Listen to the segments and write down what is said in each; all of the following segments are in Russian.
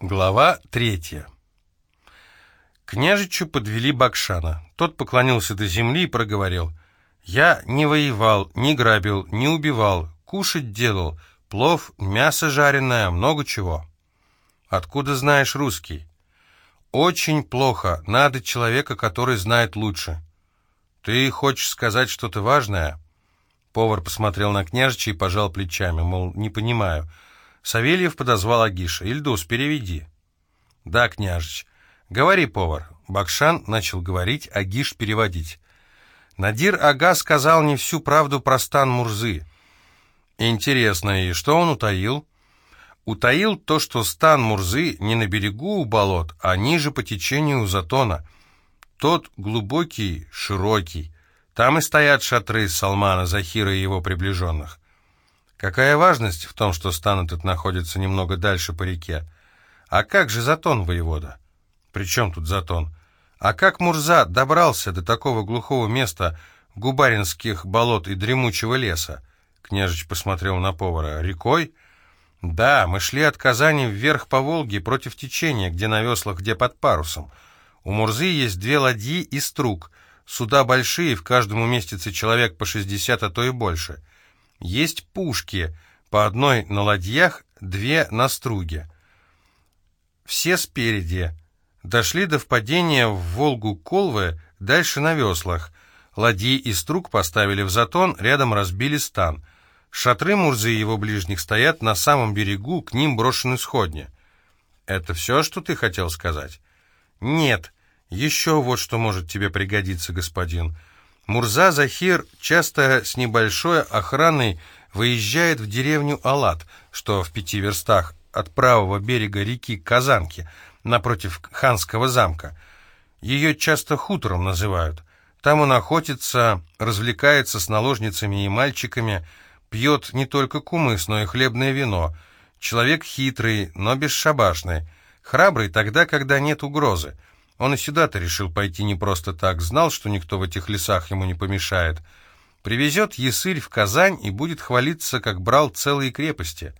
Глава третья. Княжичу подвели Бакшана. Тот поклонился до земли и проговорил. «Я не воевал, не грабил, не убивал, кушать делал, плов, мясо жареное, много чего». «Откуда знаешь русский?» «Очень плохо, надо человека, который знает лучше». «Ты хочешь сказать что-то важное?» Повар посмотрел на княжича и пожал плечами, мол, не понимаю. Савельев подозвал Агиша. «Ильдус, переведи». «Да, княжич». «Говори, повар». Бакшан начал говорить, Агиш переводить. Надир Ага сказал не всю правду про стан Мурзы. Интересно, и что он утаил? Утаил то, что стан Мурзы не на берегу у болот, а ниже по течению у Затона. Тот глубокий, широкий. Там и стоят шатры Салмана, Захира и его приближенных. Какая важность в том, что стан этот находится немного дальше по реке? А как же Затон, воевода? При чем тут Затон? А как Мурза добрался до такого глухого места губаринских болот и дремучего леса? Княжич посмотрел на повара. Рекой? Да, мы шли от Казани вверх по Волге против течения, где на веслах, где под парусом. У Мурзы есть две ладьи и струк. Суда большие, в каждом уместится человек по шестьдесят, а то и больше. Есть пушки, по одной на ладьях, две на струге. Все спереди. Дошли до впадения в Волгу Колвы, дальше на веслах. Ладьи и струг поставили в затон, рядом разбили стан. Шатры Мурзы и его ближних стоят на самом берегу, к ним брошены сходни. Это все, что ты хотел сказать? Нет. Еще вот что может тебе пригодиться, господин. Мурза Захир часто с небольшой охраной выезжает в деревню Алат, что в пяти верстах от правого берега реки Казанки, напротив ханского замка. Ее часто хутором называют. Там он охотится, развлекается с наложницами и мальчиками, пьет не только кумыс, но и хлебное вино. Человек хитрый, но бесшабашный. Храбрый тогда, когда нет угрозы. Он и сюда-то решил пойти не просто так, знал, что никто в этих лесах ему не помешает. Привезет Ясырь в Казань и будет хвалиться, как брал целые крепости.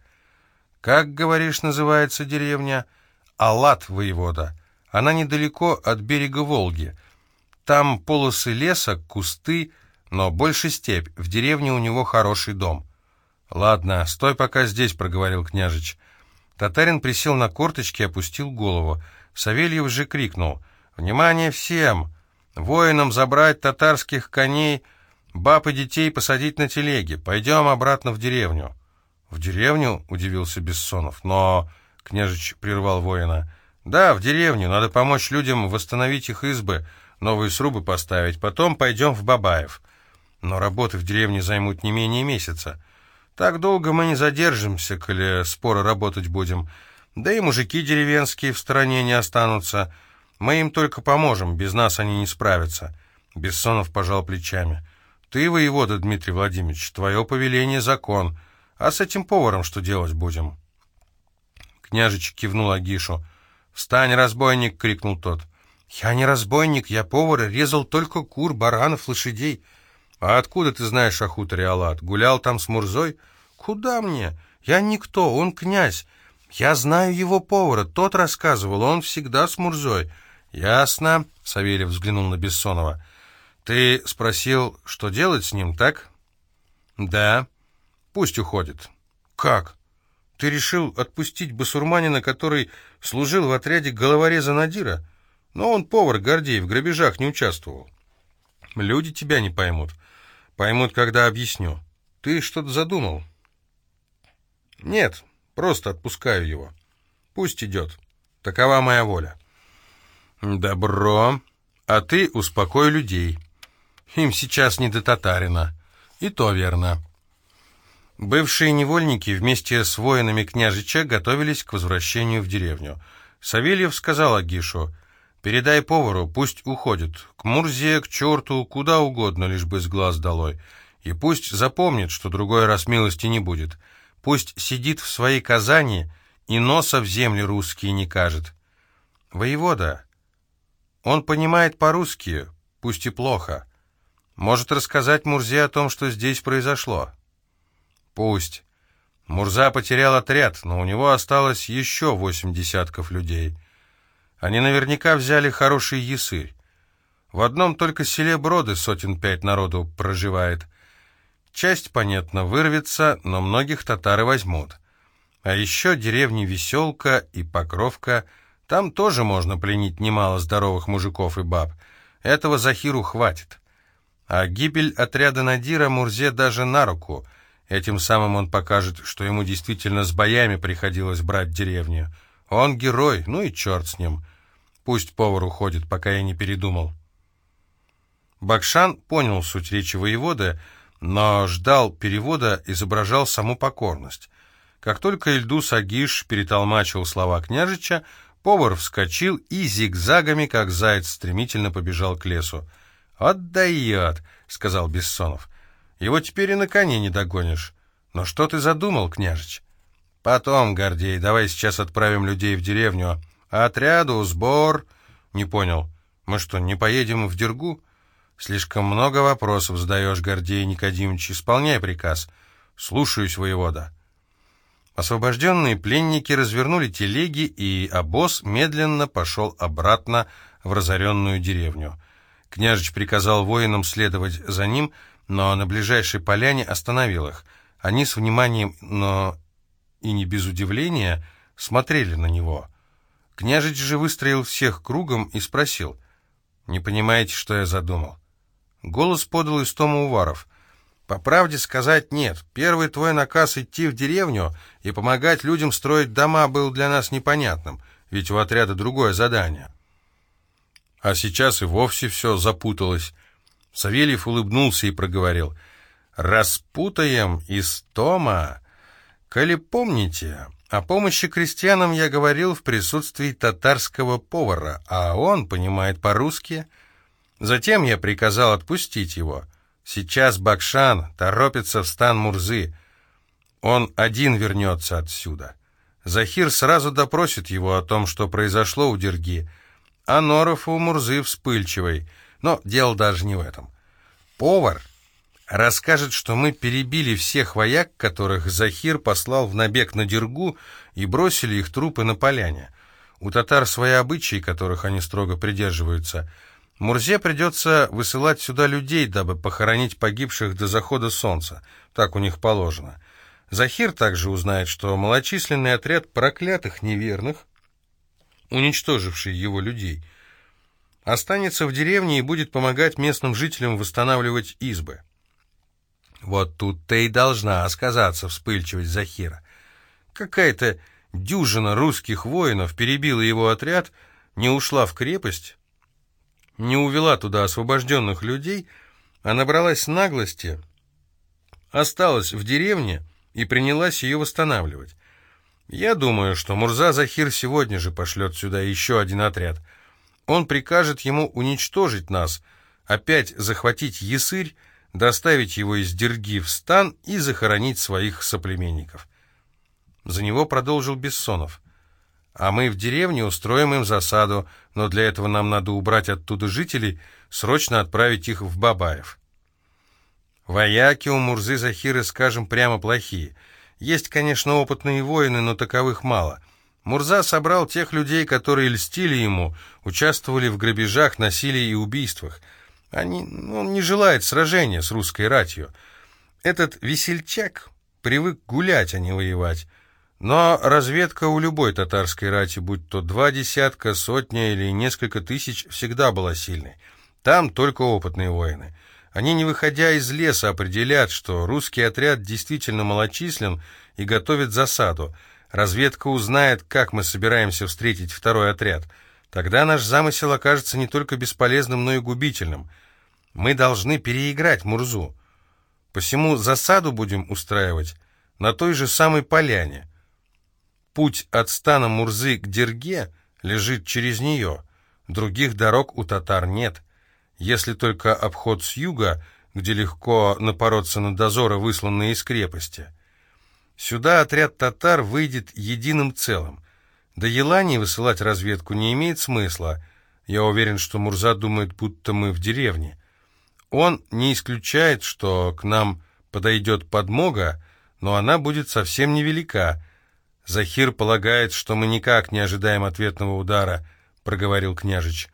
Как, говоришь, называется деревня? Алат, воевода. Она недалеко от берега Волги. Там полосы леса, кусты, но больше степь. В деревне у него хороший дом. «Ладно, стой пока здесь», — проговорил княжич. Татарин присел на корточки и опустил голову. Савельев же крикнул. «Внимание всем! Воинам забрать татарских коней, баб и детей посадить на телеги. Пойдем обратно в деревню». «В деревню?» — удивился Бессонов. «Но...» — княжич прервал воина. «Да, в деревню. Надо помочь людям восстановить их избы, новые срубы поставить. Потом пойдем в Бабаев. Но работы в деревне займут не менее месяца. Так долго мы не задержимся, коли споро работать будем». Да и мужики деревенские в стороне не останутся. Мы им только поможем, без нас они не справятся». Бессонов пожал плечами. «Ты воевода, Дмитрий Владимирович, твое повеление — закон. А с этим поваром что делать будем?» Княжич кивнул Агишу. «Встань, разбойник!» — крикнул тот. «Я не разбойник, я повар, резал только кур, баранов, лошадей». «А откуда ты знаешь о хуторе Алат? Гулял там с Мурзой?» «Куда мне? Я никто, он князь. «Я знаю его повара, тот рассказывал, он всегда с Мурзой». «Ясно», — Савельев взглянул на Бессонова. «Ты спросил, что делать с ним, так?» «Да». «Пусть уходит». «Как? Ты решил отпустить басурманина, который служил в отряде головореза Надира? Но он повар, Гордей, в грабежах не участвовал». «Люди тебя не поймут. Поймут, когда объясню. Ты что-то задумал?» «Нет, Просто отпускаю его. Пусть идет. Такова моя воля. Добро. А ты успокой людей. Им сейчас не до татарина. И то верно. Бывшие невольники вместе с воинами княжича готовились к возвращению в деревню. Савельев сказал Агишу, «Передай повару, пусть уходит. К Мурзе, к черту, куда угодно, лишь бы с глаз долой. И пусть запомнит, что другой раз милости не будет. Пусть сидит в своей Казани и носа в земли русские не кажет. Воевода, он понимает по-русски, пусть и плохо. Может рассказать Мурзе о том, что здесь произошло? Пусть. Мурза потерял отряд, но у него осталось еще восемь десятков людей. Они наверняка взяли хороший ясырь. В одном только селе Броды сотен пять народу проживает. Часть, понятно, вырвется, но многих татары возьмут. А еще деревни Веселка и Покровка, там тоже можно пленить немало здоровых мужиков и баб. Этого Захиру хватит. А гибель отряда Надира Мурзе даже на руку. Этим самым он покажет, что ему действительно с боями приходилось брать деревню. Он герой, ну и черт с ним. Пусть повар уходит, пока я не передумал. Бакшан понял суть речи воевода, но ждал перевода, изображал саму покорность. Как только Ильдус Агиш перетолмачил слова княжича, повар вскочил и зигзагами, как заяц, стремительно побежал к лесу. «Отдает», — сказал Бессонов. «Его теперь и на коне не догонишь. Но что ты задумал, княжич?» «Потом, Гордей, давай сейчас отправим людей в деревню. Отряду сбор...» «Не понял. Мы что, не поедем в Дергу?» «Слишком много вопросов задаешь, Гордей Никодимович. Исполняй приказ. Слушаюсь, воевода». Освобожденные пленники развернули телеги, и обоз медленно пошел обратно в разоренную деревню. Княжич приказал воинам следовать за ним, но на ближайшей поляне остановил их. Они с вниманием, но и не без удивления, смотрели на него. Княжич же выстроил всех кругом и спросил, «Не понимаете, что я задумал?» Голос подал из Тома Уваров. «По правде сказать нет. Первый твой наказ идти в деревню и помогать людям строить дома был для нас непонятным, ведь у отряда другое задание. А сейчас и вовсе все запуталось. Савельев улыбнулся и проговорил. «Распутаем из Тома. Коли помните, о помощи крестьянам я говорил в присутствии татарского повара, а он понимает по-русски. Затем я приказал отпустить его. Сейчас Бакшан торопится в стан Мурзы. Он один вернется отсюда. Захир сразу допросит его о том, что произошло у Дерги, — а Норов у Мурзы вспыльчивый. Но дело даже не в этом. Повар расскажет, что мы перебили всех вояк, которых Захир послал в набег на Дергу и бросили их трупы на поляне. У татар свои обычаи, которых они строго придерживаются. Мурзе придется высылать сюда людей, дабы похоронить погибших до захода солнца. Так у них положено. Захир также узнает, что малочисленный отряд проклятых неверных уничтоживший его людей, останется в деревне и будет помогать местным жителям восстанавливать избы. Вот тут-то и должна сказаться вспыльчивость Захира. Какая-то дюжина русских воинов перебила его отряд, не ушла в крепость, не увела туда освобожденных людей, а набралась наглости, осталась в деревне и принялась ее восстанавливать. Я думаю, что Мурза Захир сегодня же пошлет сюда еще один отряд. Он прикажет ему уничтожить нас, опять захватить Ясырь, доставить его из Дерги в стан и захоронить своих соплеменников. За него продолжил Бессонов. А мы в деревне устроим им засаду, но для этого нам надо убрать оттуда жителей, срочно отправить их в Бабаев. Вояки у Мурзы Захиры, скажем, прямо плохие — есть, конечно, опытные воины, но таковых мало. Мурза собрал тех людей, которые льстили ему, участвовали в грабежах, насилии и убийствах. Они, он не желает сражения с русской ратью. Этот весельчак привык гулять, а не воевать. Но разведка у любой татарской рати, будь то два десятка, сотня или несколько тысяч, всегда была сильной. Там только опытные воины. Они, не выходя из леса, определят, что русский отряд действительно малочислен и готовит засаду. Разведка узнает, как мы собираемся встретить второй отряд. Тогда наш замысел окажется не только бесполезным, но и губительным. Мы должны переиграть Мурзу. Посему засаду будем устраивать на той же самой поляне. Путь от стана Мурзы к Дерге лежит через нее. Других дорог у татар нет если только обход с юга, где легко напороться на дозоры, высланные из крепости. Сюда отряд татар выйдет единым целым. До Елани высылать разведку не имеет смысла. Я уверен, что Мурза думает, будто мы в деревне. Он не исключает, что к нам подойдет подмога, но она будет совсем невелика. Захир полагает, что мы никак не ожидаем ответного удара, проговорил княжич.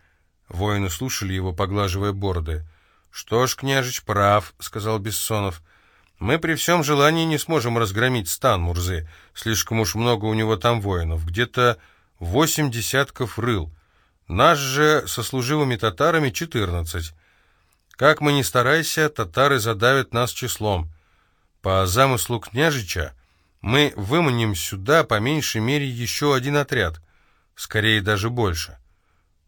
Воины слушали его, поглаживая бороды. «Что ж, княжич прав», — сказал Бессонов. «Мы при всем желании не сможем разгромить стан Мурзы. Слишком уж много у него там воинов. Где-то восемь десятков рыл. Наш же со служивыми татарами четырнадцать. Как мы ни старайся, татары задавят нас числом. По замыслу княжича мы выманим сюда по меньшей мере еще один отряд, скорее даже больше.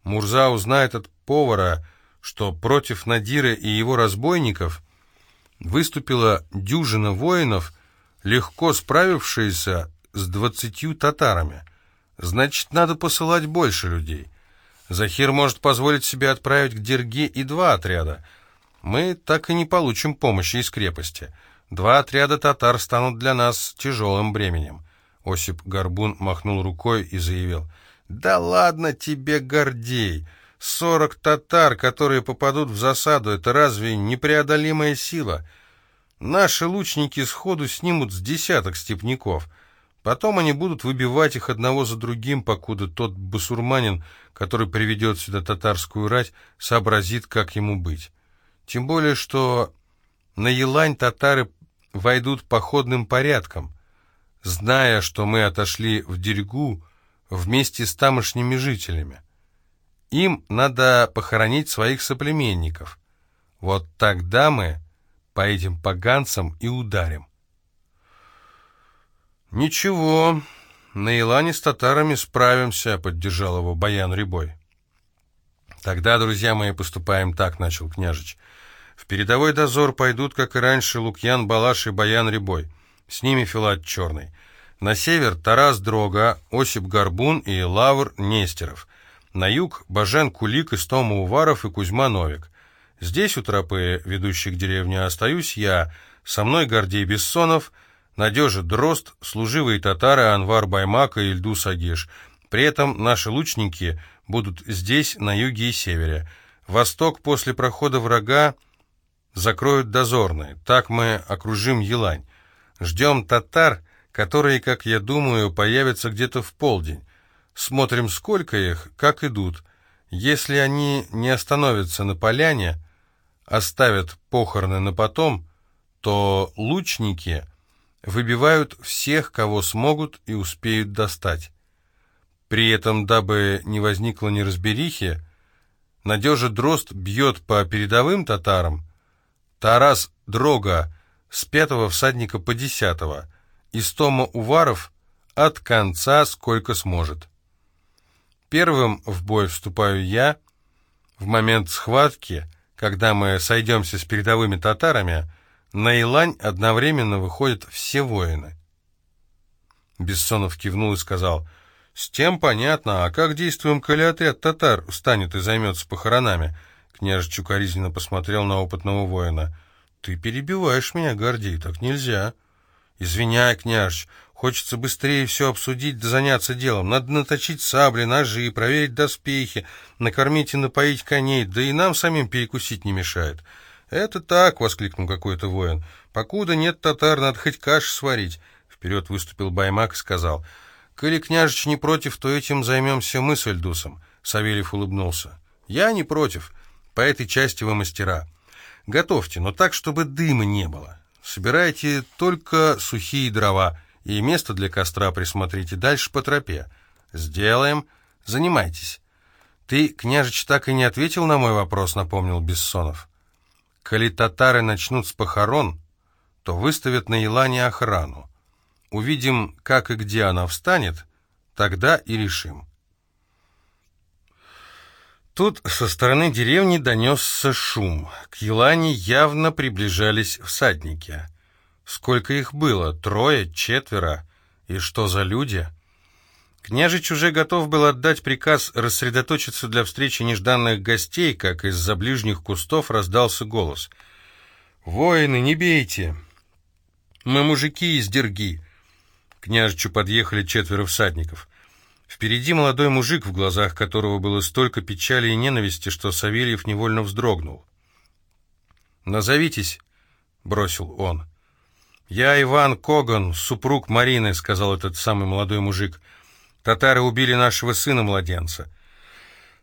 Мурза узнает от повара, что против Надира и его разбойников выступила дюжина воинов, легко справившаяся с двадцатью татарами. Значит, надо посылать больше людей. Захир может позволить себе отправить к Дерге и два отряда. Мы так и не получим помощи из крепости. Два отряда татар станут для нас тяжелым бременем. Осип Горбун махнул рукой и заявил — «Да ладно тебе, Гордей! Сорок татар, которые попадут в засаду, это разве непреодолимая сила? Наши лучники сходу снимут с десяток степняков. Потом они будут выбивать их одного за другим, покуда тот басурманин, который приведет сюда татарскую рать, сообразит, как ему быть. Тем более, что на Елань татары войдут походным порядком. Зная, что мы отошли в Дерьгу, вместе с тамошними жителями. Им надо похоронить своих соплеменников. Вот тогда мы по этим поганцам и ударим. «Ничего, на Илане с татарами справимся», — поддержал его Баян Рябой. «Тогда, друзья мои, поступаем так», — начал княжич. «В передовой дозор пойдут, как и раньше, Лукьян Балаш и Баян Рябой. С ними Филат Черный. На север Тарас Дрога, Осип Горбун и Лавр Нестеров. На юг Бажен Кулик, Истома Уваров и Кузьма Новик. Здесь у тропы, ведущей к деревне, остаюсь я, со мной Гордей Бессонов, Надежа Дрозд, служивые татары Анвар Баймак и Ильдус Агиш. При этом наши лучники будут здесь, на юге и севере. Восток после прохода врага закроют дозорные. Так мы окружим Елань. Ждем татар которые, как я думаю, появятся где-то в полдень. Смотрим, сколько их, как идут. Если они не остановятся на поляне, оставят похороны на потом, то лучники выбивают всех, кого смогут и успеют достать. При этом, дабы не возникло неразберихи, Надежа Дрозд бьет по передовым татарам, Тарас Дрога с пятого всадника по десятого, Истома Уваров от конца сколько сможет. Первым в бой вступаю я. В момент схватки, когда мы сойдемся с передовыми татарами, на Илань одновременно выходят все воины. Бессонов кивнул и сказал, «С тем понятно, а как действуем, коли отряд татар встанет и займется похоронами?» Княжич укоризненно посмотрел на опытного воина. «Ты перебиваешь меня, Гордей, так нельзя». «Извиняй, княж, хочется быстрее все обсудить да заняться делом. Надо наточить сабли, ножи, проверить доспехи, накормить и напоить коней, да и нам самим перекусить не мешает». «Это так!» — воскликнул какой-то воин. «Покуда нет татар, надо хоть каш сварить». Вперед выступил Баймак и сказал. «Коли княжич не против, то этим займемся мы с Эльдусом». Савельев улыбнулся. «Я не против. По этой части вы мастера. Готовьте, но так, чтобы дыма не было. Собирайте только сухие дрова и место для костра присмотрите дальше по тропе. Сделаем. Занимайтесь. Ты, княжич, так и не ответил на мой вопрос, напомнил Бессонов. Коли татары начнут с похорон, то выставят на Елане охрану. Увидим, как и где она встанет, тогда и решим. Тут со стороны деревни донесся шум. К Елане явно приближались всадники. Сколько их было? Трое? Четверо? И что за люди? Княжич уже готов был отдать приказ рассредоточиться для встречи нежданных гостей, как из-за ближних кустов раздался голос. «Воины, не бейте! Мы мужики из Дерги!» К княжичу подъехали четверо всадников. Впереди молодой мужик, в глазах которого было столько печали и ненависти, что Савельев невольно вздрогнул. «Назовитесь», — бросил он. «Я Иван Коган, супруг Марины», — сказал этот самый молодой мужик. «Татары убили нашего сына-младенца.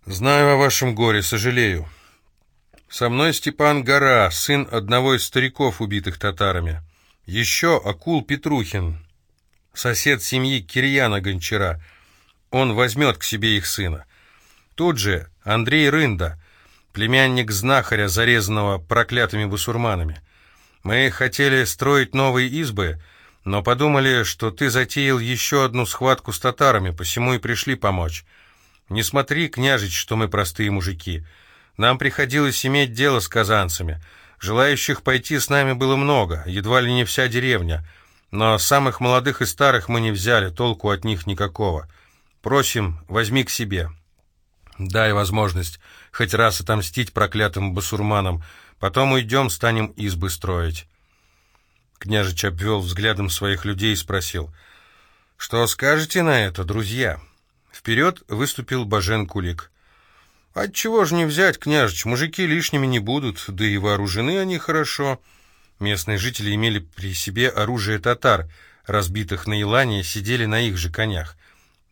Знаю о вашем горе, сожалею. Со мной Степан Гора, сын одного из стариков, убитых татарами. Еще Акул Петрухин, сосед семьи Кирьяна Гончара. Он возьмет к себе их сына. Тут же Андрей Рында, племянник знахаря, зарезанного проклятыми бусурманами. Мы хотели строить новые избы, но подумали, что ты затеял еще одну схватку с татарами, посему и пришли помочь. Не смотри, княжич, что мы простые мужики. Нам приходилось иметь дело с казанцами. Желающих пойти с нами было много, едва ли не вся деревня. Но самых молодых и старых мы не взяли, толку от них никакого. Просим, возьми к себе. Дай возможность хоть раз отомстить проклятым басурманам, потом уйдем, станем избы строить. Княжич обвел взглядом своих людей и спросил, «Что скажете на это, друзья?» Вперед выступил Бажен Кулик. «Отчего же не взять, княжич, мужики лишними не будут, да и вооружены они хорошо». Местные жители имели при себе оружие татар, разбитых на Илане, сидели на их же конях.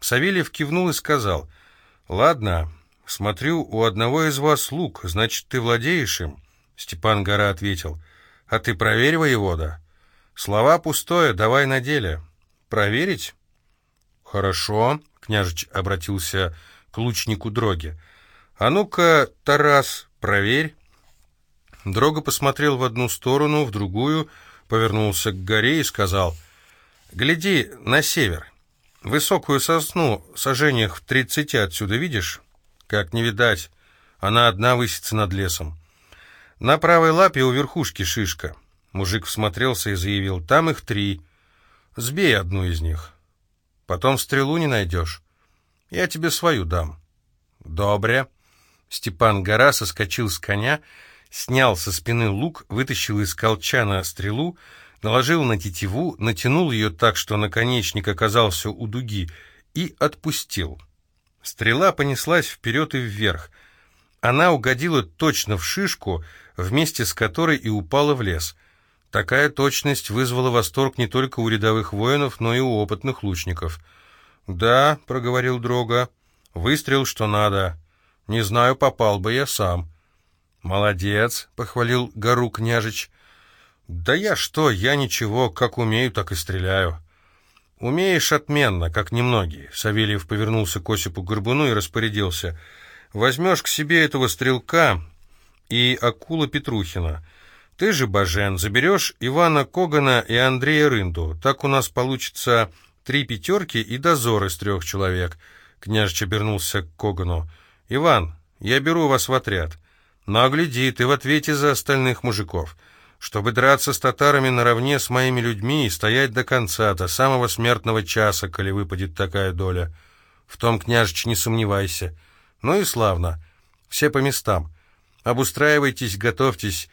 Савельев кивнул и сказал, «Ладно, смотрю, у одного из вас лук, значит, ты владеешь им?» Степан Гора ответил, «А ты проверь, воевода». «Слова пустое, давай на деле». «Проверить?» «Хорошо», — княжич обратился к лучнику Дроге. «А ну-ка, Тарас, проверь». Дрога посмотрел в одну сторону, в другую, повернулся к горе и сказал, «Гляди на север. Высокую сосну, сожжениях в тридцати отсюда видишь? Как не видать, она одна высится над лесом. На правой лапе у верхушки шишка». Мужик всмотрелся и заявил, «Там их три. Сбей одну из них. Потом стрелу не найдешь. Я тебе свою дам». «Добре». Степан Гора соскочил с коня снял со спины лук, вытащил из колчана стрелу, наложил на тетиву, натянул ее так, что наконечник оказался у дуги, и отпустил. Стрела понеслась вперед и вверх. Она угодила точно в шишку, вместе с которой и упала в лес. Такая точность вызвала восторг не только у рядовых воинов, но и у опытных лучников. «Да», — проговорил Дрога, — «выстрел, что надо. Не знаю, попал бы я сам». «Молодец», — похвалил гору княжич. «Да я что, я ничего, как умею, так и стреляю». «Умеешь отменно, как немногие», — Савельев повернулся к Осипу Горбуну и распорядился. «Возьмешь к себе этого стрелка и акула Петрухина. Ты же, Бажен, заберешь Ивана Когана и Андрея Рынду. Так у нас получится три пятерки и дозор из трех человек». Княжич обернулся к Когану. «Иван, я беру вас в отряд». Но огляди, ты в ответе за остальных мужиков. Чтобы драться с татарами наравне с моими людьми и стоять до конца, до самого смертного часа, коли выпадет такая доля. В том, княжич, не сомневайся. Ну и славно. Все по местам. Обустраивайтесь, готовьтесь.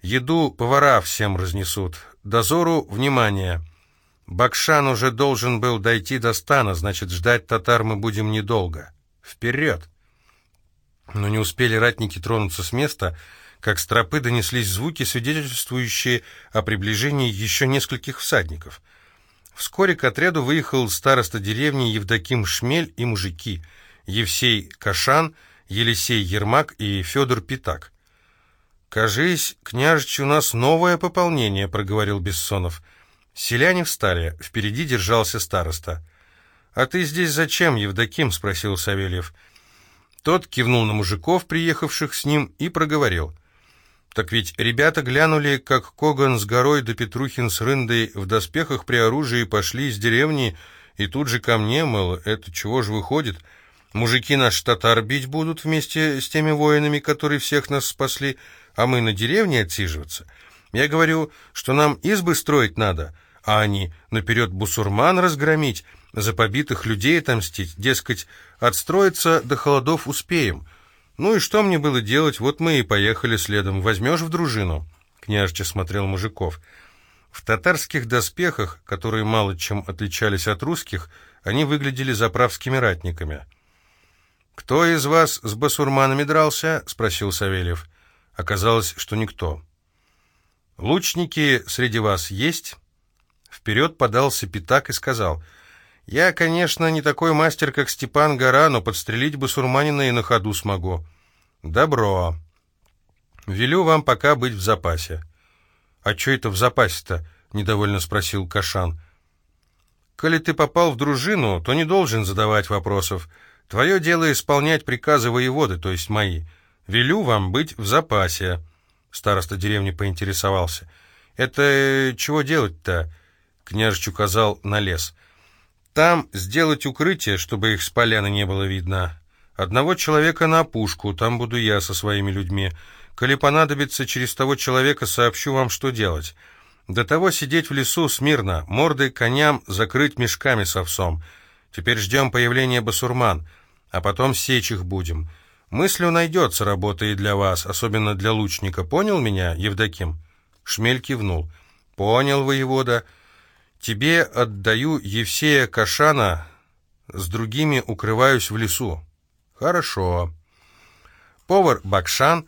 Еду повара всем разнесут. Дозору внимание. Бакшан уже должен был дойти до стана, значит, ждать татар мы будем недолго. Вперед! Но не успели ратники тронуться с места, как с тропы донеслись звуки, свидетельствующие о приближении еще нескольких всадников. Вскоре к отряду выехал староста деревни Евдоким Шмель и мужики, Евсей Кашан, Елисей Ермак и Федор Питак. «Кажись, княжич, у нас новое пополнение», — проговорил Бессонов. Селяне встали, впереди держался староста. «А ты здесь зачем, Евдоким?» — спросил Савельев. — тот кивнул на мужиков, приехавших с ним, и проговорил. «Так ведь ребята глянули, как Коган с горой да Петрухин с Рындой в доспехах при оружии пошли из деревни, и тут же ко мне, мол, это чего же выходит? Мужики наш татар бить будут вместе с теми воинами, которые всех нас спасли, а мы на деревне отсиживаться. Я говорю, что нам избы строить надо, а они наперед бусурман разгромить, за побитых людей отомстить, дескать, отстроиться до холодов успеем. Ну и что мне было делать, вот мы и поехали следом. Возьмешь в дружину?» Княжче смотрел мужиков. В татарских доспехах, которые мало чем отличались от русских, они выглядели заправскими ратниками. «Кто из вас с басурманами дрался?» — спросил Савельев. Оказалось, что никто. «Лучники среди вас есть?» Вперед подался пятак и сказал, «Я, конечно, не такой мастер, как Степан Гора, но подстрелить басурманина и на ходу смогу». «Добро. Велю вам пока быть в запасе». «А что это в запасе-то?» — недовольно спросил Кашан. «Коли ты попал в дружину, то не должен задавать вопросов. Твое дело исполнять приказы воеводы, то есть мои. Велю вам быть в запасе». Староста деревни поинтересовался. «Это чего делать-то?» Княжич указал на лес. «Там сделать укрытие, чтобы их с поляны не было видно. Одного человека на опушку, там буду я со своими людьми. Коли понадобится, через того человека сообщу вам, что делать. До того сидеть в лесу смирно, морды коням закрыть мешками с овсом. Теперь ждем появления басурман, а потом сечь их будем. Мыслю найдется работа и для вас, особенно для лучника. Понял меня, Евдоким?» Шмель кивнул. «Понял, воевода». Тебе отдаю Евсея Кашана, с другими укрываюсь в лесу. Хорошо. Повар Бакшан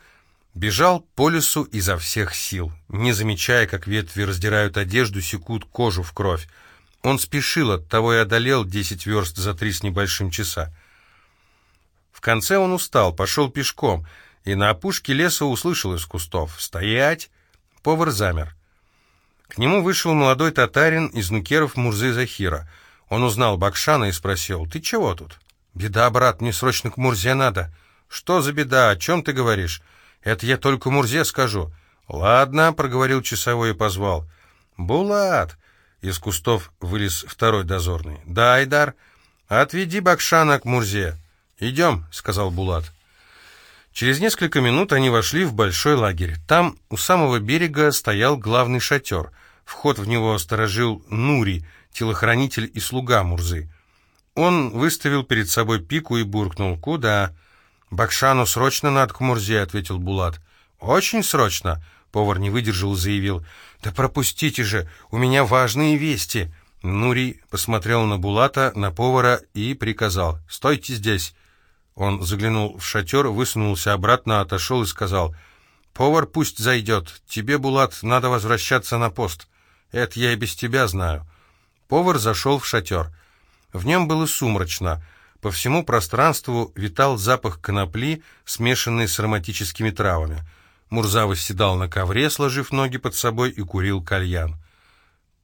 бежал по лесу изо всех сил, не замечая, как ветви раздирают одежду, секут кожу в кровь. Он спешил, оттого и одолел десять верст за три с небольшим часа. В конце он устал, пошел пешком, и на опушке леса услышал из кустов «Стоять!» Повар замер. К нему вышел молодой татарин из нукеров Мурзы Захира. Он узнал Бакшана и спросил, «Ты чего тут?» «Беда, брат, мне срочно к Мурзе надо». «Что за беда? О чем ты говоришь?» «Это я только Мурзе скажу». «Ладно», — проговорил часовой и позвал. «Булат!» — из кустов вылез второй дозорный. «Да, Айдар, отведи Бакшана к Мурзе». «Идем», — сказал Булат. Через несколько минут они вошли в большой лагерь. Там у самого берега стоял главный шатер — Вход в него сторожил Нури, телохранитель и слуга Мурзы. Он выставил перед собой пику и буркнул. «Куда?» «Бакшану срочно надо к Мурзе», — ответил Булат. «Очень срочно», — повар не выдержал и заявил. «Да пропустите же, у меня важные вести». Нури посмотрел на Булата, на повара и приказал. «Стойте здесь». Он заглянул в шатер, высунулся обратно, отошел и сказал. «Повар пусть зайдет. Тебе, Булат, надо возвращаться на пост». Это я и без тебя знаю. Повар зашел в шатер. В нем было сумрачно. По всему пространству витал запах конопли, смешанный с ароматическими травами. Мурза восседал на ковре, сложив ноги под собой, и курил кальян.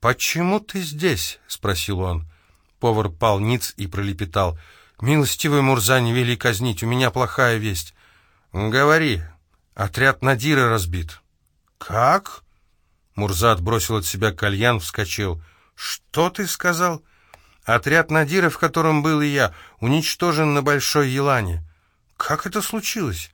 «Почему ты здесь?» — спросил он. Повар пал ниц и пролепетал. «Милостивый Мурза, не вели казнить, у меня плохая весть». «Говори, отряд Надира разбит». «Как?» Мурза отбросил от себя кальян, вскочил. «Что ты сказал?» «Отряд Надира, в котором был и я, уничтожен на Большой Елане». «Как это случилось?»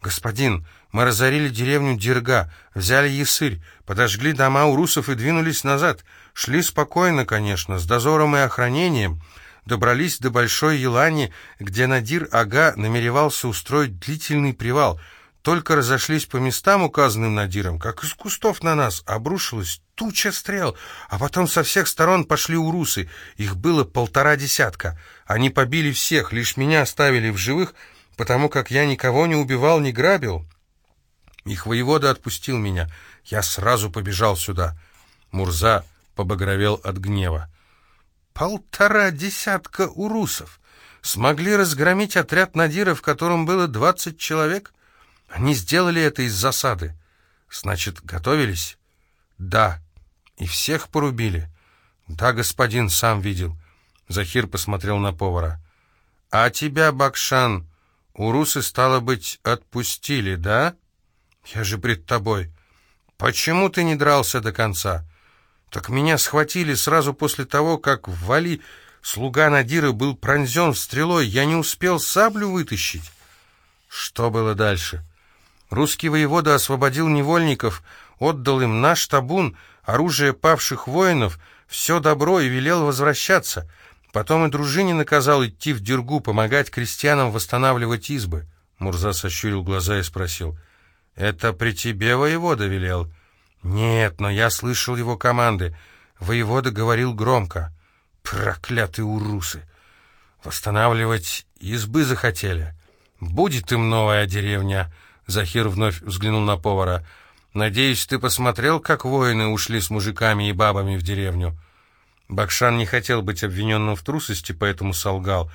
«Господин, мы разорили деревню Дирга, взяли ясырь, подожгли дома у русов и двинулись назад. Шли спокойно, конечно, с дозором и охранением. Добрались до Большой Елани, где Надир Ага намеревался устроить длительный привал — только разошлись по местам, указанным Надиром, как из кустов на нас обрушилась туча стрел, а потом со всех сторон пошли урусы. Их было полтора десятка. Они побили всех, лишь меня оставили в живых, потому как я никого не убивал, не грабил. Их воевода отпустил меня. Я сразу побежал сюда. Мурза побагровел от гнева. Полтора десятка урусов смогли разгромить отряд Надира, в котором было двадцать человек? Они сделали это из засады. Значит, готовились? Да. И всех порубили? Да, господин, сам видел. Захир посмотрел на повара. А тебя, Бакшан, урусы, стало быть, отпустили, да? Я же пред тобой. Почему ты не дрался до конца? Так меня схватили сразу после того, как в Вали слуга Надира был пронзен стрелой. Я не успел саблю вытащить. Что было дальше? Русский воевода освободил невольников, отдал им наш табун, оружие павших воинов, все добро и велел возвращаться. Потом и дружине наказал идти в Дергу, помогать крестьянам восстанавливать избы. Мурза сощурил глаза и спросил, «Это при тебе воевода велел?» «Нет, но я слышал его команды. Воевода говорил громко. Проклятые урусы! Восстанавливать избы захотели. Будет им новая деревня!» Захир вновь взглянул на повара. Надеюсь, ты посмотрел, как воины ушли с мужиками и бабами в деревню?» Бакшан не хотел быть обвиненным в трусости, поэтому солгал.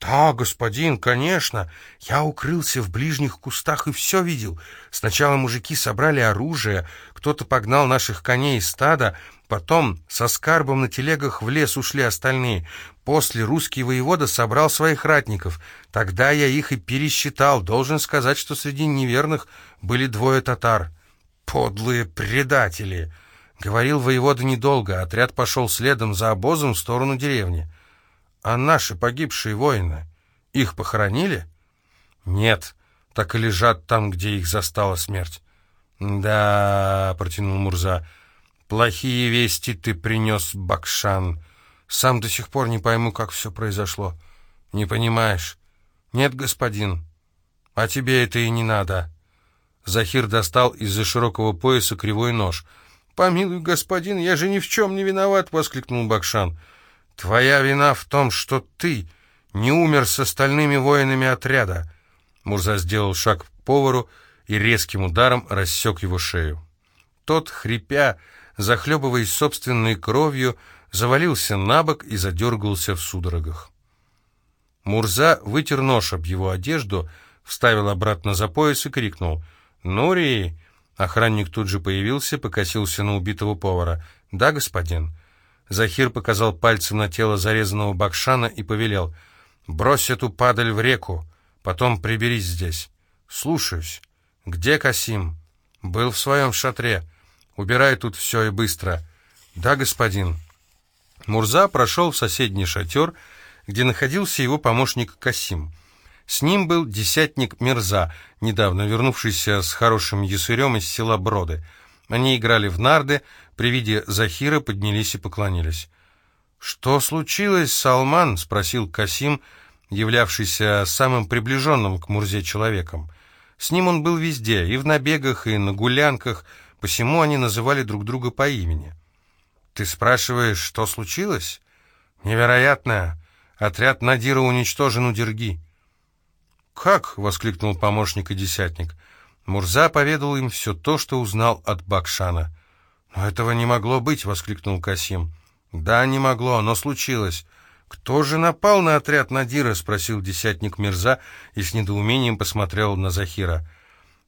«Да, господин, конечно. Я укрылся в ближних кустах и все видел. Сначала мужики собрали оружие, кто-то погнал наших коней из стада, потом со скарбом на телегах в лес ушли остальные. После русский воевода собрал своих ратников. Тогда я их и пересчитал. Должен сказать, что среди неверных были двое татар. Подлые предатели!» Говорил воевода недолго, отряд пошел следом за обозом в сторону деревни. А наши погибшие воины, их похоронили? Нет, так и лежат там, где их застала смерть. Да, протянул Мурза, плохие вести ты принес, Бакшан. Сам до сих пор не пойму, как все произошло. Не понимаешь? Нет, господин, а тебе это и не надо. Захир достал из-за широкого пояса кривой нож — «Помилуй, господин, я же ни в чем не виноват!» — воскликнул Бакшан. «Твоя вина в том, что ты не умер с остальными воинами отряда!» Мурза сделал шаг к повару и резким ударом рассек его шею. Тот, хрипя, захлебываясь собственной кровью, завалился на бок и задергался в судорогах. Мурза вытер нож об его одежду, вставил обратно за пояс и крикнул «Нури, Охранник тут же появился, покосился на убитого повара. «Да, господин». Захир показал пальцем на тело зарезанного Бакшана и повелел. «Брось эту падаль в реку, потом приберись здесь». «Слушаюсь». «Где Касим?» «Был в своем шатре. Убирай тут все и быстро». «Да, господин». Мурза прошел в соседний шатер, где находился его помощник Касим. С ним был десятник Мирза, недавно вернувшийся с хорошим ясырем из села Броды. Они играли в нарды, при виде Захира поднялись и поклонились. «Что случилось, Салман?» — спросил Касим, являвшийся самым приближенным к Мурзе человеком. С ним он был везде, и в набегах, и на гулянках, посему они называли друг друга по имени. «Ты спрашиваешь, что случилось?» «Невероятно! Отряд Надира уничтожен у Дерги». «Как?» — воскликнул помощник и десятник. Мурза поведал им все то, что узнал от Бакшана. «Но этого не могло быть!» — воскликнул Касим. «Да, не могло, но случилось. Кто же напал на отряд Надира?» — спросил десятник Мирза и с недоумением посмотрел на Захира.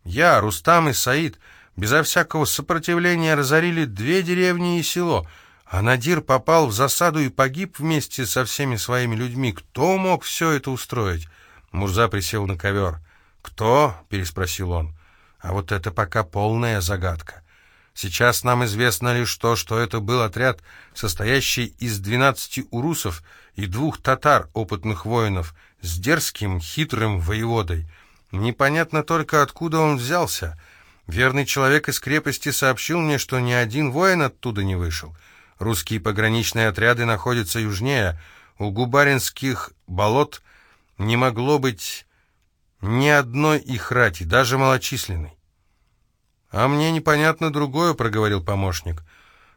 «Я, Рустам и Саид, безо всякого сопротивления разорили две деревни и село, а Надир попал в засаду и погиб вместе со всеми своими людьми. Кто мог все это устроить?» Мурза присел на ковер. «Кто?» — переспросил он. «А вот это пока полная загадка. Сейчас нам известно лишь то, что это был отряд, состоящий из двенадцати урусов и двух татар, опытных воинов, с дерзким, хитрым воеводой. Непонятно только, откуда он взялся. Верный человек из крепости сообщил мне, что ни один воин оттуда не вышел. Русские пограничные отряды находятся южнее, у губаринских болот — не могло быть ни одной их рати, даже малочисленной. «А мне непонятно другое», — проговорил помощник.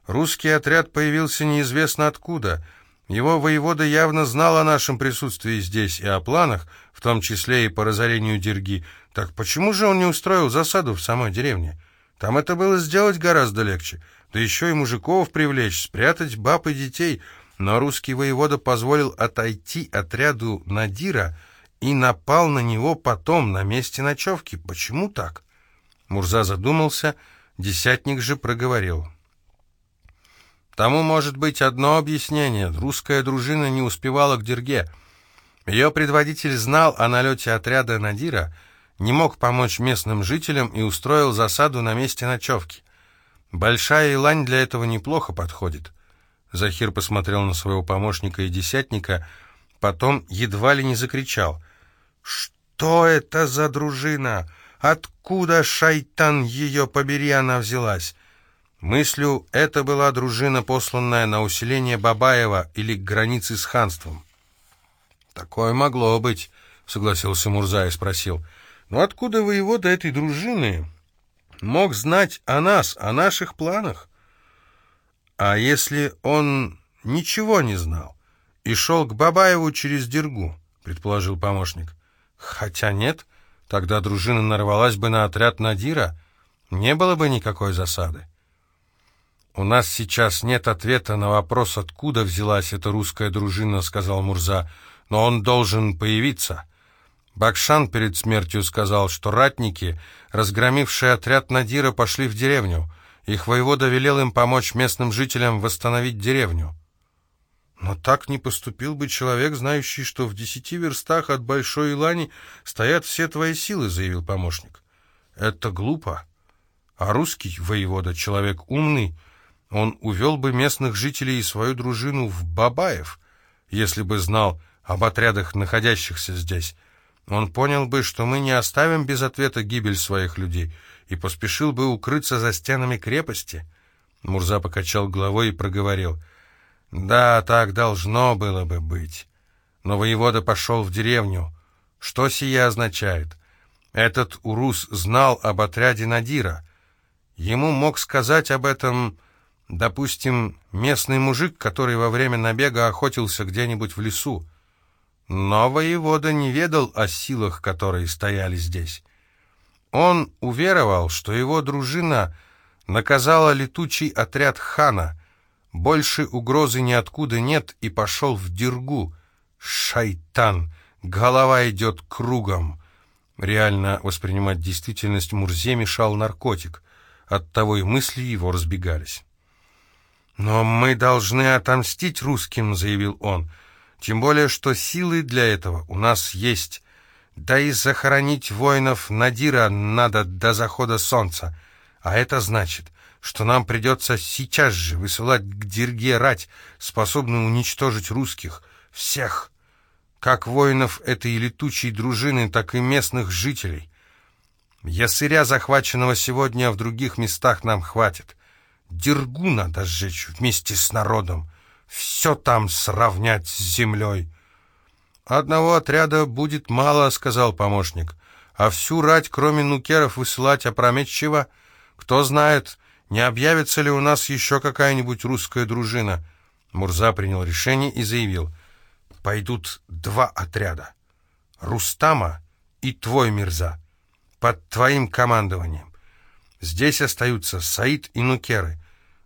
«Русский отряд появился неизвестно откуда. Его воевода явно знал о нашем присутствии здесь и о планах, в том числе и по разорению Дерги. Так почему же он не устроил засаду в самой деревне? Там это было сделать гораздо легче. Да еще и мужиков привлечь, спрятать баб и детей но русский воевода позволил отойти отряду Надира и напал на него потом на месте ночевки. Почему так? Мурза задумался, десятник же проговорил. Тому может быть одно объяснение. Русская дружина не успевала к Дерге. Ее предводитель знал о налете отряда Надира, не мог помочь местным жителям и устроил засаду на месте ночевки. Большая Илань для этого неплохо подходит. Захир посмотрел на своего помощника и десятника, потом едва ли не закричал. «Что это за дружина? Откуда, шайтан, ее побери, она взялась?» Мыслю, это была дружина, посланная на усиление Бабаева или к границе с ханством. «Такое могло быть», — согласился Мурза и спросил. «Но откуда вы его до этой дружины мог знать о нас, о наших планах?» А если он ничего не знал и шел к Бабаеву через Дергу, предположил помощник. Хотя нет, тогда дружина нарвалась бы на отряд Надира. не было бы никакой засады. «У нас сейчас нет ответа на вопрос, откуда взялась эта русская дружина», — сказал Мурза, — «но он должен появиться». Бакшан перед смертью сказал, что ратники, разгромившие отряд Надира, пошли в деревню. Их воевода велел им помочь местным жителям восстановить деревню. Но так не поступил бы человек, знающий, что в десяти верстах от Большой Илани стоят все твои силы, заявил помощник. Это глупо. А русский воевода, человек умный, он увел бы местных жителей и свою дружину в Бабаев, если бы знал об отрядах, находящихся здесь. Он понял бы, что мы не оставим без ответа гибель своих людей, и поспешил бы укрыться за стенами крепости. Мурза покачал головой и проговорил. «Да, так должно было бы быть. Но воевода пошел в деревню. Что сия означает? Этот Урус знал об отряде Надира. Ему мог сказать об этом, допустим, местный мужик, который во время набега охотился где-нибудь в лесу. Но воевода не ведал о силах, которые стояли здесь. Он уверовал, что его дружина наказала летучий отряд хана. Больше угрозы ниоткуда нет, и пошел в дергу. Шайтан! Голова идет кругом. Реально воспринимать действительность Мурзе мешал наркотик. Оттого и мысли его разбегались. «Но мы должны отомстить русским», — заявил он, — тем более, что силы для этого у нас есть. Да и захоронить воинов Надира надо до захода солнца. А это значит, что нам придется сейчас же высылать к Дирге рать, способную уничтожить русских. Всех. Как воинов этой летучей дружины, так и местных жителей. Ясыря, захваченного сегодня, в других местах нам хватит. Диргу надо сжечь вместе с народом все там сравнять с землей. «Одного отряда будет мало», — сказал помощник, «а всю рать, кроме нукеров, высылать опрометчиво. Кто знает, не объявится ли у нас еще какая-нибудь русская дружина». Мурза принял решение и заявил, «Пойдут два отряда, Рустама и твой Мирза, под твоим командованием. Здесь остаются Саид и Нукеры.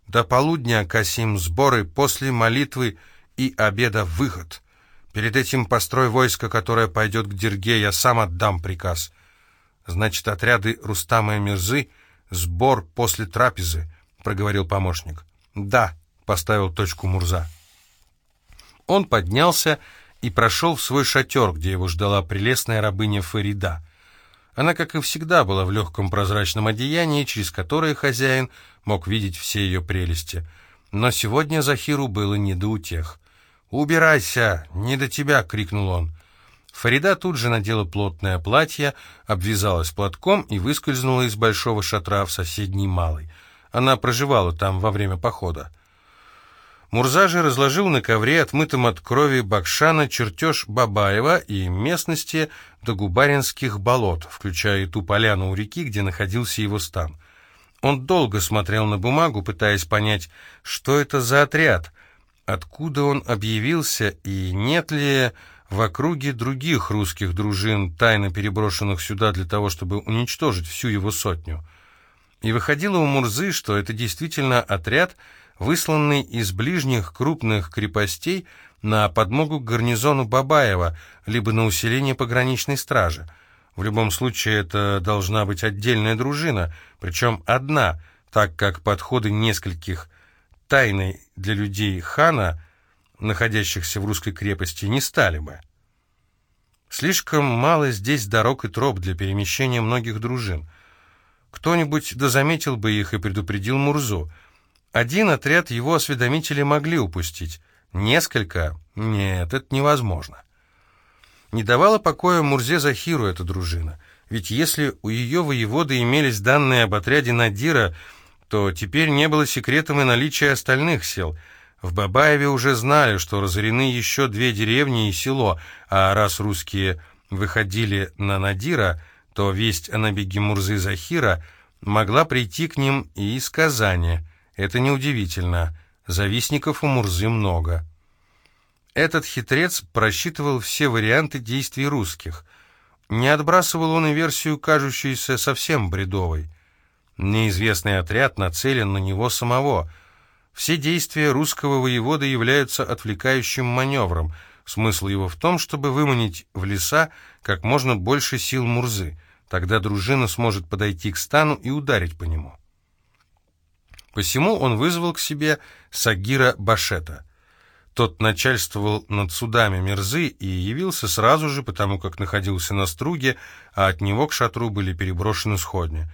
До полудня косим сборы, после молитвы и обеда выход. Перед этим построй войско, которое пойдет к Дерге, я сам отдам приказ. Значит, отряды Рустама и Мирзы, сбор после трапезы, проговорил помощник. Да, поставил точку Мурза. Он поднялся и прошел в свой шатер, где его ждала прелестная рабыня Фарида. Она, как и всегда, была в легком прозрачном одеянии, через которое хозяин мог видеть все ее прелести. Но сегодня Захиру было не до утех. «Убирайся! Не до тебя!» — крикнул он. Фарида тут же надела плотное платье, обвязалась платком и выскользнула из большого шатра в соседний малый. Она проживала там во время похода. Мурза же разложил на ковре, отмытом от крови Бакшана, чертеж Бабаева и местности до Губаринских болот, включая ту поляну у реки, где находился его стан. Он долго смотрел на бумагу, пытаясь понять, что это за отряд, откуда он объявился и нет ли в округе других русских дружин, тайно переброшенных сюда для того, чтобы уничтожить всю его сотню. И выходило у Мурзы, что это действительно отряд, высланный из ближних крупных крепостей на подмогу к гарнизону Бабаева, либо на усиление пограничной стражи. В любом случае, это должна быть отдельная дружина, причем одна, так как подходы нескольких тайной для людей хана, находящихся в русской крепости, не стали бы. Слишком мало здесь дорог и троп для перемещения многих дружин. Кто-нибудь дозаметил бы их и предупредил Мурзу. Один отряд его осведомители могли упустить. Несколько? Нет, это невозможно. Не давала покоя Мурзе Захиру эта дружина. Ведь если у ее воеводы имелись данные об отряде Надира, то теперь не было секретом и наличие остальных сел. В Бабаеве уже знали, что разорены еще две деревни и село, а раз русские выходили на Надира, то весть о набеге Мурзы Захира могла прийти к ним и из Казани. Это неудивительно. Завистников у Мурзы много. Этот хитрец просчитывал все варианты действий русских. Не отбрасывал он и версию, кажущуюся совсем бредовой. Неизвестный отряд нацелен на него самого. Все действия русского воевода являются отвлекающим маневром. Смысл его в том, чтобы выманить в леса как можно больше сил Мурзы. Тогда дружина сможет подойти к стану и ударить по нему. Посему он вызвал к себе Сагира Башета. Тот начальствовал над судами Мерзы и явился сразу же, потому как находился на струге, а от него к шатру были переброшены сходни.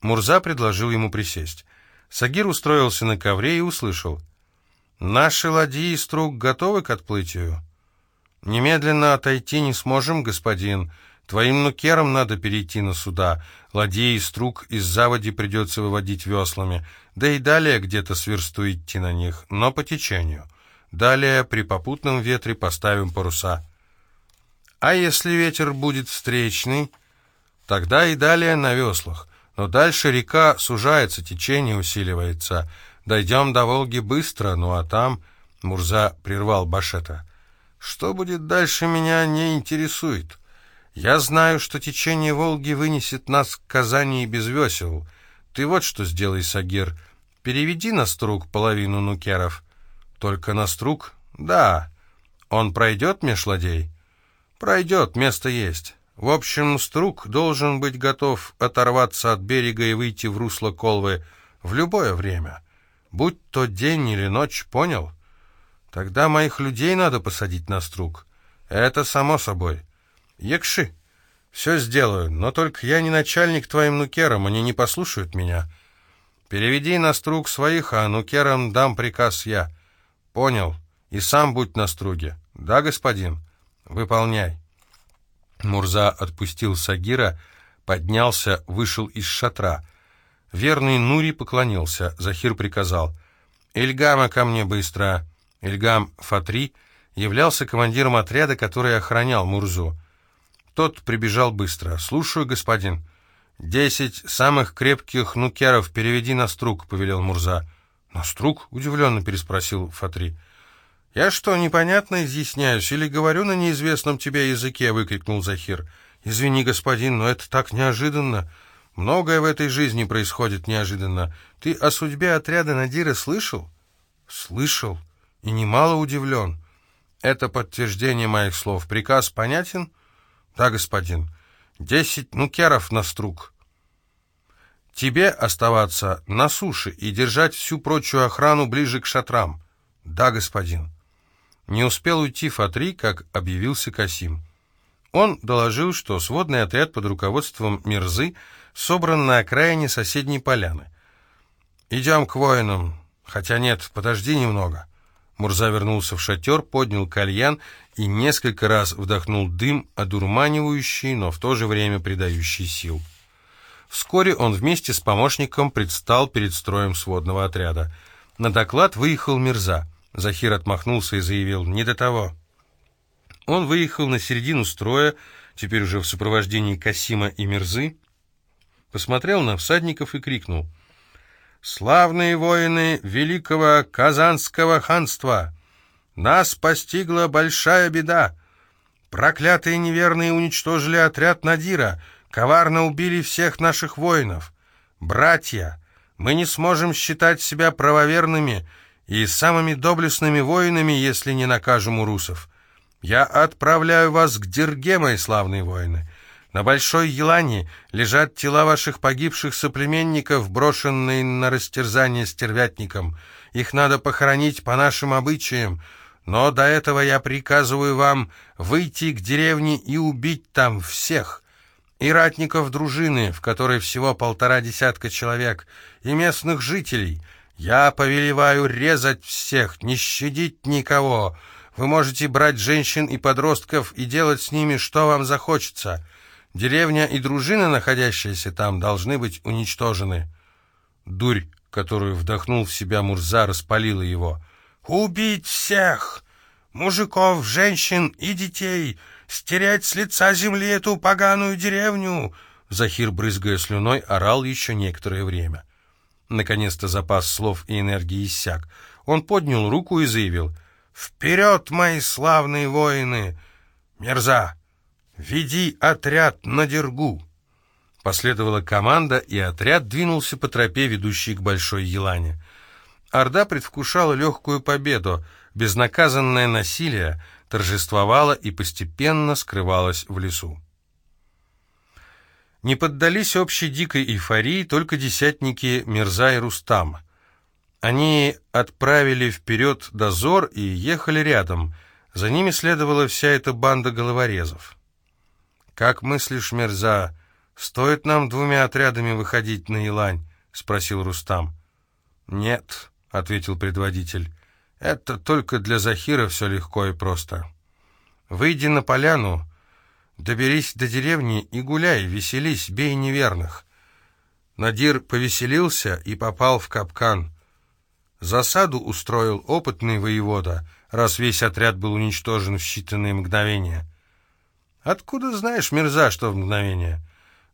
Мурза предложил ему присесть. Сагир устроился на ковре и услышал. «Наши ладьи и струг готовы к отплытию?» «Немедленно отойти не сможем, господин. Твоим нукерам надо перейти на суда. Ладьи и струг из заводи придется выводить веслами, да и далее где-то сверсту идти на них, но по течению. Далее при попутном ветре поставим паруса». «А если ветер будет встречный?» «Тогда и далее на веслах. Но дальше река сужается, течение усиливается. Дойдем до Волги быстро, ну а там...» Мурза прервал Башета. «Что будет дальше, меня не интересует. Я знаю, что течение Волги вынесет нас к Казани без весел. Ты вот что сделай, Сагир. Переведи на струк половину нукеров». «Только на струк?» «Да. Он пройдет, межладей?» «Пройдет, место есть». В общем, Струк должен быть готов оторваться от берега и выйти в русло Колвы в любое время. Будь то день или ночь, понял? Тогда моих людей надо посадить на Струк. Это само собой. Якши, все сделаю, но только я не начальник твоим нукерам, они не послушают меня. Переведи на Струк своих, а нукерам дам приказ я. Понял. И сам будь на струге. Да, господин? Выполняй. Мурза отпустил Сагира, поднялся, вышел из шатра. Верный Нури поклонился. Захир приказал. «Эльгама ко мне быстро!» Эльгам Фатри являлся командиром отряда, который охранял Мурзу. Тот прибежал быстро. «Слушаю, господин». «Десять самых крепких нукеров переведи на струк», — повелел Мурза. «На струк?» — удивленно переспросил Фатри. «Я что, непонятно изъясняюсь или говорю на неизвестном тебе языке?» — выкрикнул Захир. «Извини, господин, но это так неожиданно. Многое в этой жизни происходит неожиданно. Ты о судьбе отряда Надира слышал?» «Слышал. И немало удивлен. Это подтверждение моих слов. Приказ понятен?» «Да, господин. Десять нукеров на струк». «Тебе оставаться на суше и держать всю прочую охрану ближе к шатрам». «Да, господин». Не успел уйти Фатри, как объявился Касим. Он доложил, что сводный отряд под руководством Мирзы собран на окраине соседней поляны. «Идем к воинам. Хотя нет, подожди немного». Мурза вернулся в шатер, поднял кальян и несколько раз вдохнул дым, одурманивающий, но в то же время придающий сил. Вскоре он вместе с помощником предстал перед строем сводного отряда. На доклад выехал Мирза. Захир отмахнулся и заявил «не до того». Он выехал на середину строя, теперь уже в сопровождении Касима и Мирзы, посмотрел на всадников и крикнул «Славные воины великого Казанского ханства! Нас постигла большая беда! Проклятые неверные уничтожили отряд Надира, коварно убили всех наших воинов! Братья, мы не сможем считать себя правоверными, и самыми доблестными воинами, если не накажем урусов. Я отправляю вас к Дерге, мои славные воины. На Большой Елане лежат тела ваших погибших соплеменников, брошенные на растерзание стервятникам. Их надо похоронить по нашим обычаям, но до этого я приказываю вам выйти к деревне и убить там всех, и ратников дружины, в которой всего полтора десятка человек, и местных жителей — я повелеваю резать всех, не щадить никого. Вы можете брать женщин и подростков и делать с ними, что вам захочется. Деревня и дружины, находящиеся там, должны быть уничтожены. Дурь, которую вдохнул в себя Мурза, распалила его. «Убить всех! Мужиков, женщин и детей! Стереть с лица земли эту поганую деревню!» Захир, брызгая слюной, орал еще некоторое время. Наконец-то запас слов и энергии иссяк. Он поднял руку и заявил «Вперед, мои славные воины! Мерза, веди отряд на Дергу!» Последовала команда, и отряд двинулся по тропе, ведущей к Большой Елане. Орда предвкушала легкую победу, безнаказанное насилие торжествовало и постепенно скрывалось в лесу. Не поддались общей дикой эйфории только десятники Мирза и Рустам. Они отправили вперед дозор и ехали рядом. За ними следовала вся эта банда головорезов. «Как мыслишь, Мирза, стоит нам двумя отрядами выходить на Илань?» — спросил Рустам. «Нет», — ответил предводитель, — «это только для Захира все легко и просто. Выйди на поляну, доберись до деревни и гуляй, веселись, бей неверных». Надир повеселился и попал в капкан. Засаду устроил опытный воевода, раз весь отряд был уничтожен в считанные мгновения. Откуда знаешь, Мирза, что в мгновение?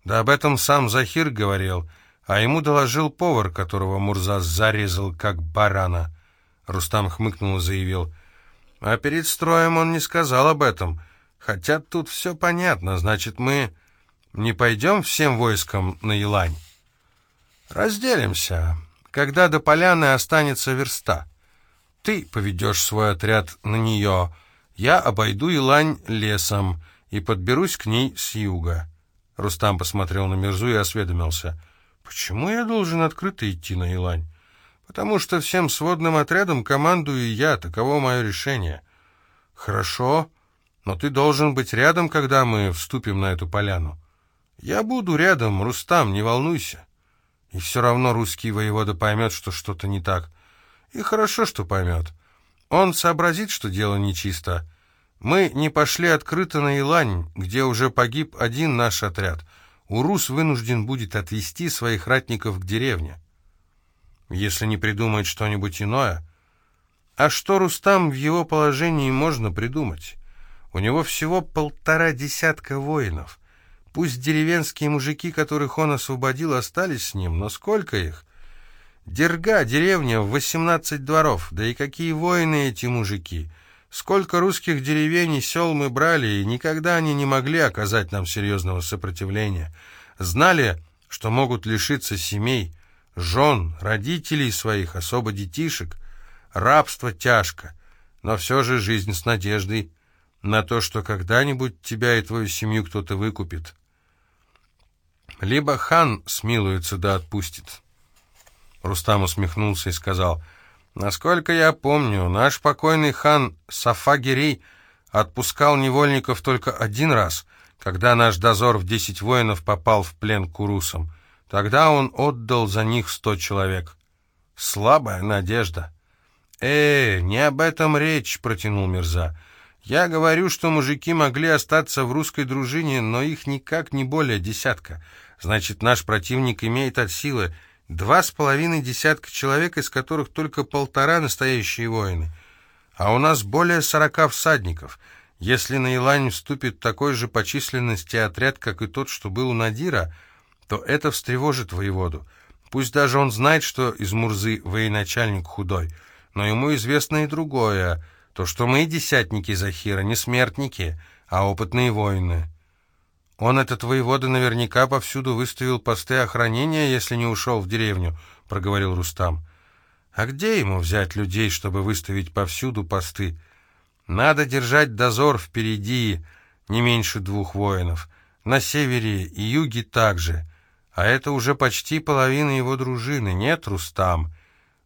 Да об этом сам Захир говорил, а ему доложил повар, которого Мурза зарезал, как барана. Рустам хмыкнул и заявил. А перед строем он не сказал об этом. Хотя тут все понятно, значит, мы не пойдем всем войском на Елань? Разделимся, когда до поляны останется верста. Ты поведешь свой отряд на нее, я обойду Елань лесом, и подберусь к ней с юга». Рустам посмотрел на Мирзу и осведомился. «Почему я должен открыто идти на Илань?» «Потому что всем сводным отрядом командую я, таково мое решение». «Хорошо, но ты должен быть рядом, когда мы вступим на эту поляну». «Я буду рядом, Рустам, не волнуйся». И все равно русский воевода поймет, что что-то не так. И хорошо, что поймет. Он сообразит, что дело нечисто. Мы не пошли открыто на Илань, где уже погиб один наш отряд. Урус вынужден будет отвести своих ратников к деревне. Если не придумает что-нибудь иное... А что Рустам в его положении можно придумать? У него всего полтора десятка воинов. Пусть деревенские мужики, которых он освободил, остались с ним, но сколько их? Дерга, деревня в восемнадцать дворов. Да и какие воины эти мужики! Сколько русских деревень и сел мы брали, и никогда они не могли оказать нам серьезного сопротивления. Знали, что могут лишиться семей, жен, родителей своих, особо детишек. Рабство тяжко, но все же жизнь с надеждой на то, что когда-нибудь тебя и твою семью кто-то выкупит. Либо хан смилуется да отпустит. Рустам усмехнулся и сказал — Насколько я помню, наш покойный хан Сафагирей отпускал невольников только один раз, когда наш дозор в десять воинов попал в плен к урусам. Тогда он отдал за них сто человек. Слабая надежда. «Э, не об этом речь», — протянул Мирза. «Я говорю, что мужики могли остаться в русской дружине, но их никак не более десятка. Значит, наш противник имеет от силы Два с половиной десятка человек, из которых только полтора настоящие воины. А у нас более сорока всадников. Если на Илань вступит такой же по численности отряд, как и тот, что был у Надира, то это встревожит воеводу. Пусть даже он знает, что из Мурзы военачальник худой, но ему известно и другое, то, что мы, десятники Захира, не смертники, а опытные воины». Он, этот воевода, наверняка повсюду выставил посты охранения, если не ушел в деревню, — проговорил Рустам. А где ему взять людей, чтобы выставить повсюду посты? Надо держать дозор впереди, не меньше двух воинов. На севере и юге также. А это уже почти половина его дружины, нет, Рустам?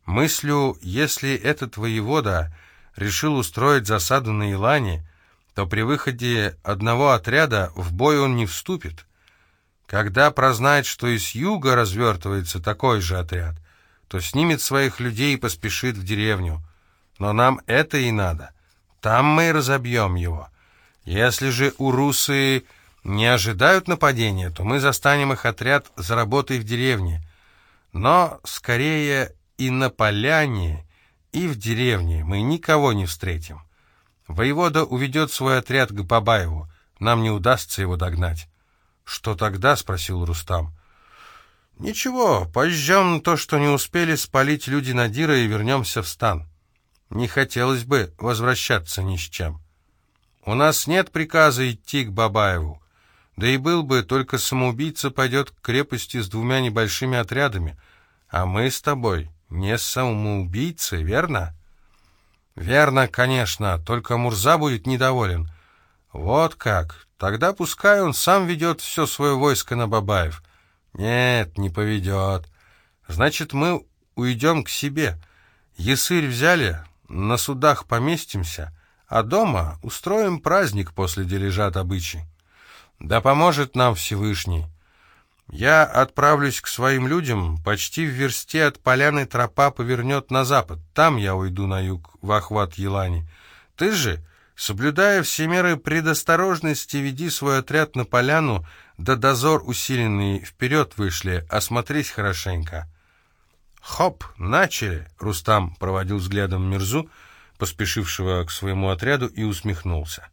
Мыслю, если этот воевода решил устроить засаду на Илане, то при выходе одного отряда в бой он не вступит. Когда прознает, что из юга развертывается такой же отряд, то снимет своих людей и поспешит в деревню. Но нам это и надо. Там мы и разобьем его. Если же урусы не ожидают нападения, то мы застанем их отряд за работой в деревне. Но скорее и на поляне, и в деревне мы никого не встретим. Воевода уведет свой отряд к Бабаеву. Нам не удастся его догнать. «Что тогда?» — спросил Рустам. «Ничего, пожжем то, что не успели спалить люди Надира, и вернемся в стан. Не хотелось бы возвращаться ни с чем. У нас нет приказа идти к Бабаеву. Да и был бы, только самоубийца пойдет к крепости с двумя небольшими отрядами. А мы с тобой не самоубийцы, верно? Верно, конечно, только Мурза будет недоволен. Вот как. Тогда пускай он сам ведет все свое войско на Бабаев. Нет, не поведет. Значит, мы уйдем к себе. Ясырь взяли, на судах поместимся, а дома устроим праздник после дележа добычи. Да поможет нам Всевышний. Я отправлюсь к своим людям, почти в версте от поляны тропа повернет на запад. Там я уйду на юг, в охват Елани. Ты же, соблюдая все меры предосторожности, веди свой отряд на поляну, да дозор усиленный вперед вышли, осмотрись хорошенько. Хоп, начали! Рустам проводил взглядом Мирзу, поспешившего к своему отряду, и усмехнулся.